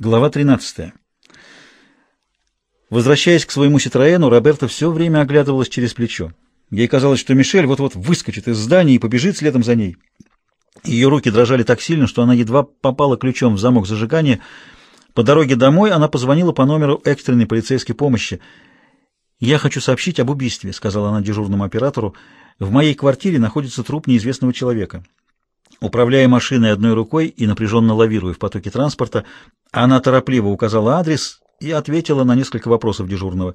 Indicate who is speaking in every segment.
Speaker 1: Глава 13. Возвращаясь к своему Ситроену, Роберта все время оглядывалась через плечо. Ей казалось, что Мишель вот-вот выскочит из здания и побежит следом за ней. Ее руки дрожали так сильно, что она едва попала ключом в замок зажигания. По дороге домой она позвонила по номеру экстренной полицейской помощи. «Я хочу сообщить об убийстве», — сказала она дежурному оператору. «В моей квартире находится труп неизвестного человека». Управляя машиной одной рукой и напряженно лавируя в потоке транспорта, она торопливо указала адрес и ответила на несколько вопросов дежурного.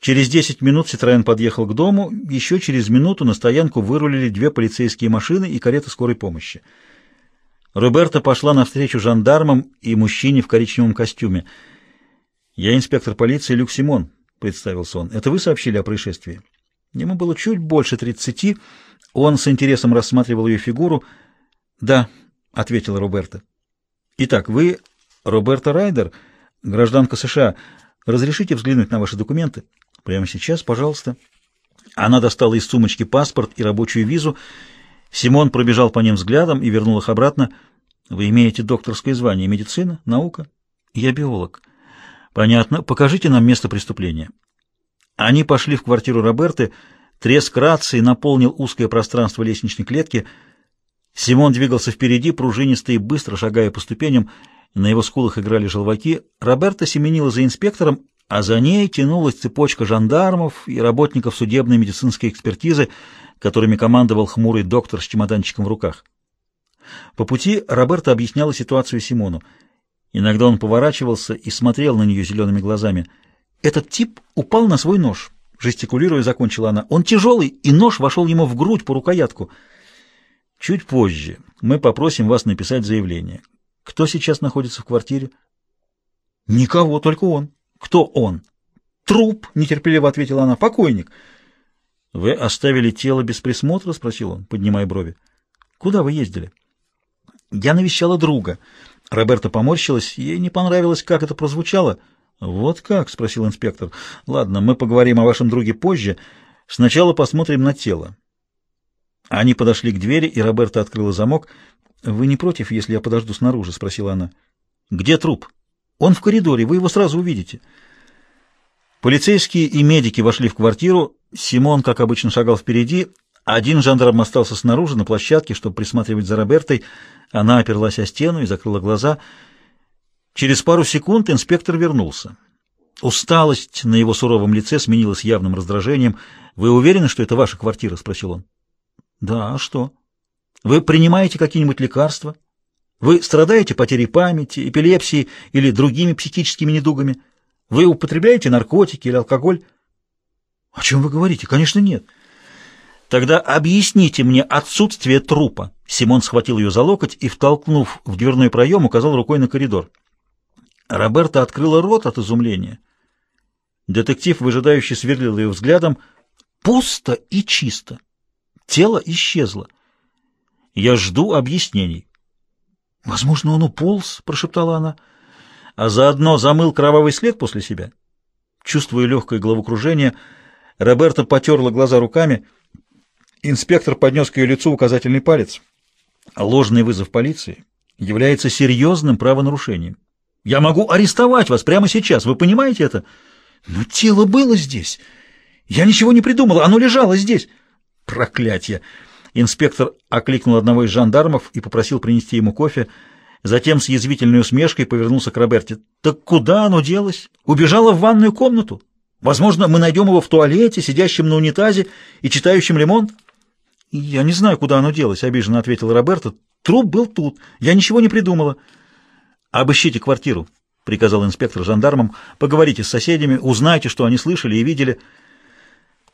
Speaker 1: Через 10 минут Ситроен подъехал к дому, еще через минуту на стоянку вырулили две полицейские машины и карета скорой помощи. Роберта пошла навстречу жандармам и мужчине в коричневом костюме. «Я инспектор полиции Люк Симон», — представился он. «Это вы сообщили о происшествии?» Ему было чуть больше тридцати. Он с интересом рассматривал ее фигуру — «Да», — ответила Роберта. «Итак, вы Роберта Райдер, гражданка США. Разрешите взглянуть на ваши документы? Прямо сейчас, пожалуйста». Она достала из сумочки паспорт и рабочую визу. Симон пробежал по ним взглядом и вернул их обратно. «Вы имеете докторское звание. Медицина? Наука?» «Я биолог». «Понятно. Покажите нам место преступления». Они пошли в квартиру Роберты. Треск рации наполнил узкое пространство лестничной клетки — Симон двигался впереди, пружинисто и быстро шагая по ступеням. На его скулах играли желваки. Роберта семенила за инспектором, а за ней тянулась цепочка жандармов и работников судебной медицинской экспертизы, которыми командовал хмурый доктор с чемоданчиком в руках. По пути Роберта объясняла ситуацию Симону. Иногда он поворачивался и смотрел на нее зелеными глазами. «Этот тип упал на свой нож», — жестикулируя, закончила она. «Он тяжелый, и нож вошел ему в грудь по рукоятку». Чуть позже мы попросим вас написать заявление. Кто сейчас находится в квартире? Никого, только он. Кто он? Труп, нетерпеливо ответила она. Покойник. Вы оставили тело без присмотра? спросил он, поднимая брови. Куда вы ездили? Я навещала друга. Роберта поморщилась, ей не понравилось, как это прозвучало. Вот как? спросил инспектор. Ладно, мы поговорим о вашем друге позже. Сначала посмотрим на тело. Они подошли к двери, и Роберта открыла замок. «Вы не против, если я подожду снаружи?» — спросила она. «Где труп?» «Он в коридоре, вы его сразу увидите». Полицейские и медики вошли в квартиру. Симон, как обычно, шагал впереди. Один жандарм остался снаружи, на площадке, чтобы присматривать за Робертой. Она оперлась о стену и закрыла глаза. Через пару секунд инспектор вернулся. Усталость на его суровом лице сменилась явным раздражением. «Вы уверены, что это ваша квартира?» — спросил он. Да, а что? Вы принимаете какие-нибудь лекарства? Вы страдаете потерей памяти, эпилепсией или другими психическими недугами? Вы употребляете наркотики или алкоголь? О чем вы говорите? Конечно, нет. Тогда объясните мне отсутствие трупа. Симон схватил ее за локоть и, втолкнув в дверной проем, указал рукой на коридор. Роберта открыла рот от изумления. Детектив, выжидающий, сверлил ее взглядом. Пусто и чисто. Тело исчезло. Я жду объяснений. «Возможно, он уполз», — прошептала она, — «а заодно замыл кровавый след после себя». Чувствуя легкое головокружение, Роберта потерла глаза руками. Инспектор поднес к ее лицу указательный палец. Ложный вызов полиции является серьезным правонарушением. Я могу арестовать вас прямо сейчас, вы понимаете это? Но тело было здесь. Я ничего не придумала, оно лежало здесь. Проклятье! Инспектор окликнул одного из жандармов и попросил принести ему кофе. Затем с язвительной усмешкой повернулся к Роберте. «Так куда оно делось? Убежало в ванную комнату? Возможно, мы найдем его в туалете, сидящем на унитазе и читающем лимон?» «Я не знаю, куда оно делось», — обиженно ответил Роберто. «Труп был тут. Я ничего не придумала». «Обыщите квартиру», — приказал инспектор жандармам. «Поговорите с соседями, узнайте, что они слышали и видели».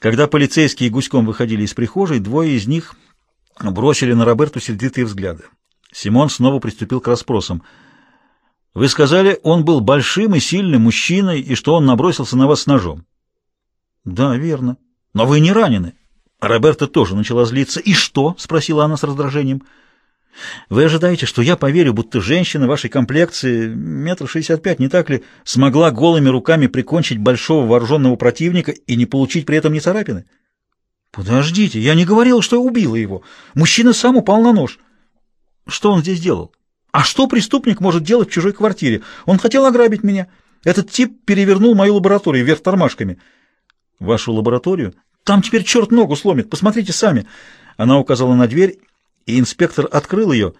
Speaker 1: Когда полицейские гуськом выходили из прихожей, двое из них бросили на Роберту сердитые взгляды. Симон снова приступил к расспросам. «Вы сказали, он был большим и сильным мужчиной, и что он набросился на вас с ножом?» «Да, верно. Но вы не ранены». Роберта тоже начала злиться. «И что?» — спросила она с раздражением. Вы ожидаете, что я поверю, будто женщина вашей комплекции, метр шестьдесят пять, не так ли, смогла голыми руками прикончить большого вооруженного противника и не получить при этом ни царапины? Подождите, я не говорил, что я убила его. Мужчина сам упал на нож. Что он здесь делал? А что преступник может делать в чужой квартире? Он хотел ограбить меня. Этот тип перевернул мою лабораторию вверх тормашками. Вашу лабораторию? Там теперь черт ногу сломит. Посмотрите сами. Она указала на дверь, и инспектор открыл ее.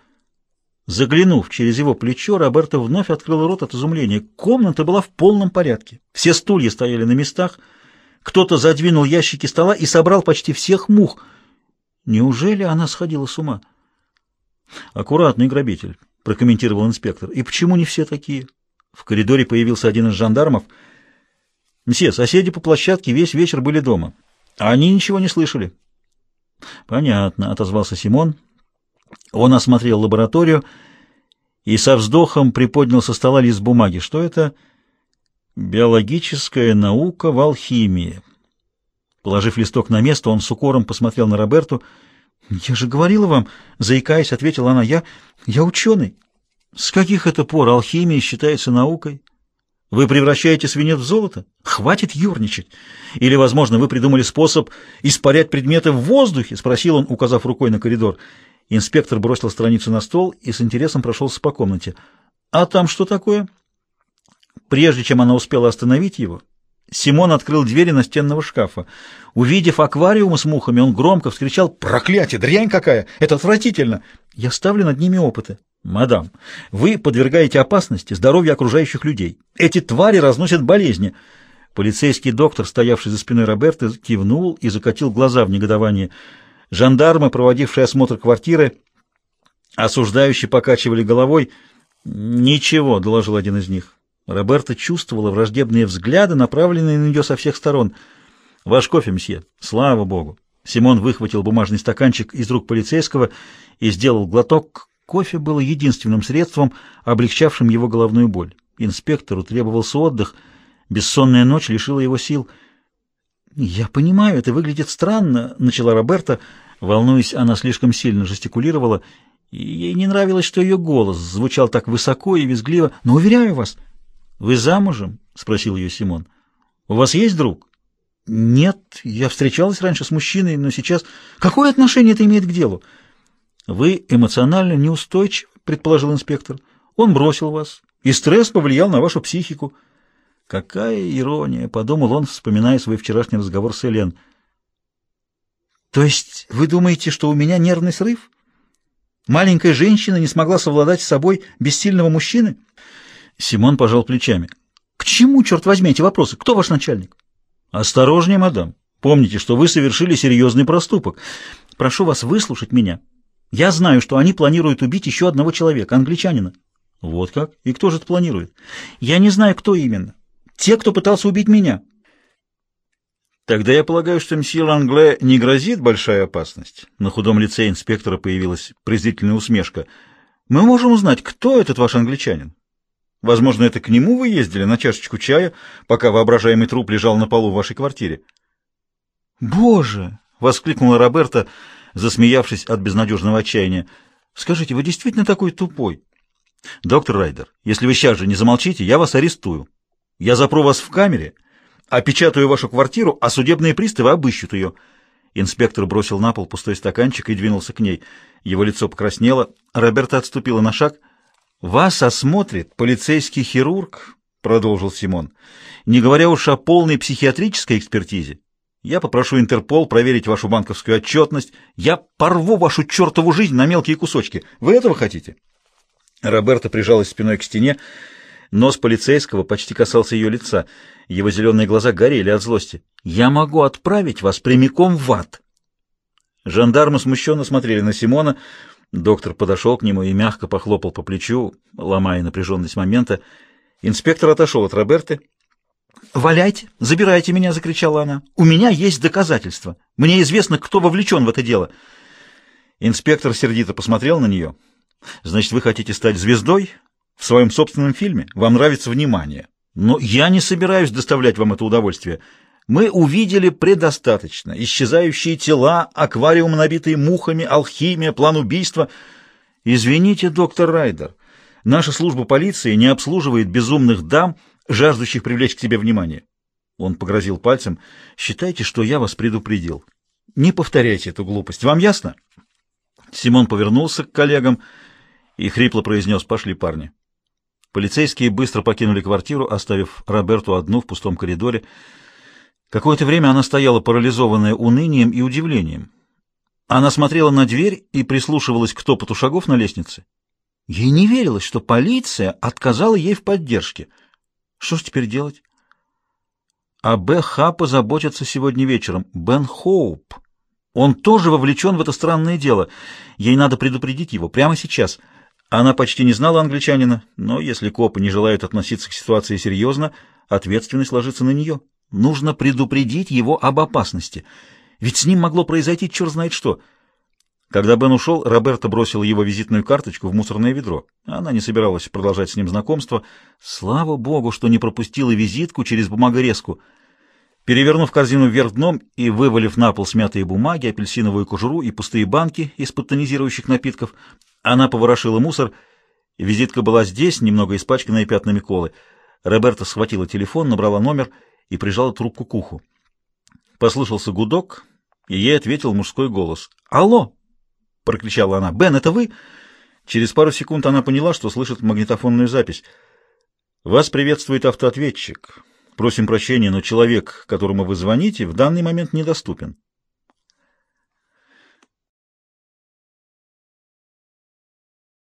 Speaker 1: Заглянув через его плечо, Роберто вновь открыл рот от изумления. Комната была в полном порядке. Все стулья стояли на местах. Кто-то задвинул ящики стола и собрал почти всех мух. Неужели она сходила с ума? Аккуратный грабитель, прокомментировал инспектор. И почему не все такие? В коридоре появился один из жандармов. Мсье, соседи по площадке весь вечер были дома. А они ничего не слышали. Понятно, отозвался Симон. Он осмотрел лабораторию и со вздохом приподнял со стола лист бумаги. Что это? Биологическая наука в алхимии. Положив листок на место, он с укором посмотрел на Роберту. «Я же говорила вам», — заикаясь, ответила она, — «я... я ученый». «С каких это пор алхимия считается наукой?» Вы превращаете свинец в золото? Хватит юрничать. Или, возможно, вы придумали способ испарять предметы в воздухе? Спросил он, указав рукой на коридор. Инспектор бросил страницу на стол и с интересом прошелся по комнате. А там что такое? Прежде чем она успела остановить его, Симон открыл двери настенного шкафа. Увидев аквариум с мухами, он громко вскричал «Проклятие! Дрянь какая! Это отвратительно! Я ставлю над ними опыты». «Мадам, вы подвергаете опасности здоровье окружающих людей. Эти твари разносят болезни». Полицейский доктор, стоявший за спиной Роберта, кивнул и закатил глаза в негодовании. Жандармы, проводившие осмотр квартиры, осуждающие покачивали головой. «Ничего», — доложил один из них. Роберта чувствовала враждебные взгляды, направленные на нее со всех сторон. «Ваш кофе, мсье. Слава богу!» Симон выхватил бумажный стаканчик из рук полицейского и сделал глоток. Кофе было единственным средством, облегчавшим его головную боль. Инспектору требовался отдых. Бессонная ночь лишила его сил. «Я понимаю, это выглядит странно», — начала Роберта. Волнуясь, она слишком сильно жестикулировала. Ей не нравилось, что ее голос звучал так высоко и визгливо. «Но уверяю вас...» «Вы замужем?» — спросил ее Симон. «У вас есть друг?» «Нет, я встречалась раньше с мужчиной, но сейчас...» «Какое отношение это имеет к делу?» «Вы эмоционально неустойчивы», — предположил инспектор. «Он бросил вас, и стресс повлиял на вашу психику». «Какая ирония!» — подумал он, вспоминая свой вчерашний разговор с Элен. «То есть вы думаете, что у меня нервный срыв? Маленькая женщина не смогла совладать с собой без сильного мужчины?» Симон пожал плечами. «К чему, черт возьми, эти вопросы? Кто ваш начальник?» «Осторожнее, мадам. Помните, что вы совершили серьезный проступок. Прошу вас выслушать меня. Я знаю, что они планируют убить еще одного человека, англичанина. Вот как? И кто же это планирует? Я не знаю, кто именно. Те, кто пытался убить меня. Тогда я полагаю, что мсье Лангле не грозит большая опасность. На худом лице инспектора появилась презрительная усмешка. Мы можем узнать, кто этот ваш англичанин. Возможно, это к нему вы ездили на чашечку чая, пока воображаемый труп лежал на полу в вашей квартире. «Боже!» — воскликнула Роберта — засмеявшись от безнадежного отчаяния. «Скажите, вы действительно такой тупой?» «Доктор Райдер, если вы сейчас же не замолчите, я вас арестую. Я запру вас в камере, опечатаю вашу квартиру, а судебные приставы обыщут ее». Инспектор бросил на пол пустой стаканчик и двинулся к ней. Его лицо покраснело. Роберта отступила на шаг. «Вас осмотрит полицейский хирург», — продолжил Симон, — «не говоря уж о полной психиатрической экспертизе. Я попрошу Интерпол проверить вашу банковскую отчетность. Я порву вашу чертову жизнь на мелкие кусочки. Вы этого хотите?» Роберта прижалась спиной к стене. Нос полицейского почти касался ее лица. Его зеленые глаза горели от злости. «Я могу отправить вас прямиком в ад!» Жандармы смущенно смотрели на Симона. Доктор подошел к нему и мягко похлопал по плечу, ломая напряженность момента. Инспектор отошел от Роберты «Валяйте, забирайте меня!» — закричала она. «У меня есть доказательства. Мне известно, кто вовлечен в это дело». Инспектор сердито посмотрел на нее. «Значит, вы хотите стать звездой в своем собственном фильме? Вам нравится внимание. Но я не собираюсь доставлять вам это удовольствие. Мы увидели предостаточно. Исчезающие тела, аквариум, набитые мухами, алхимия, план убийства. Извините, доктор Райдер, наша служба полиции не обслуживает безумных дам, жаждущих привлечь к себе внимание. Он погрозил пальцем. «Считайте, что я вас предупредил. Не повторяйте эту глупость. Вам ясно?» Симон повернулся к коллегам и хрипло произнес «Пошли, парни». Полицейские быстро покинули квартиру, оставив Роберту одну в пустом коридоре. Какое-то время она стояла парализованная унынием и удивлением. Она смотрела на дверь и прислушивалась к топоту шагов на лестнице. Ей не верилось, что полиция отказала ей в поддержке. Что ж теперь делать? А Б.Х. позаботится сегодня вечером. Бен Хоуп. Он тоже вовлечен в это странное дело. Ей надо предупредить его прямо сейчас. Она почти не знала англичанина, но если копы не желают относиться к ситуации серьезно, ответственность ложится на нее. Нужно предупредить его об опасности. Ведь с ним могло произойти черт знает что. Когда Бен ушел, Роберта бросила его визитную карточку в мусорное ведро. Она не собиралась продолжать с ним знакомство. Слава богу, что не пропустила визитку через бумагорезку — Перевернув корзину вверх дном и вывалив на пол смятые бумаги, апельсиновую кожуру и пустые банки из-под тонизирующих напитков, она поворошила мусор. Визитка была здесь, немного испачканная пятнами колы. Роберта схватила телефон, набрала номер и прижала трубку к уху. Послышался гудок, и ей ответил мужской голос. «Алло!» — прокричала она. «Бен, это вы?» Через пару секунд она поняла, что слышит магнитофонную запись. «Вас приветствует автоответчик». Просим прощения, но человек, которому вы звоните, в данный момент недоступен.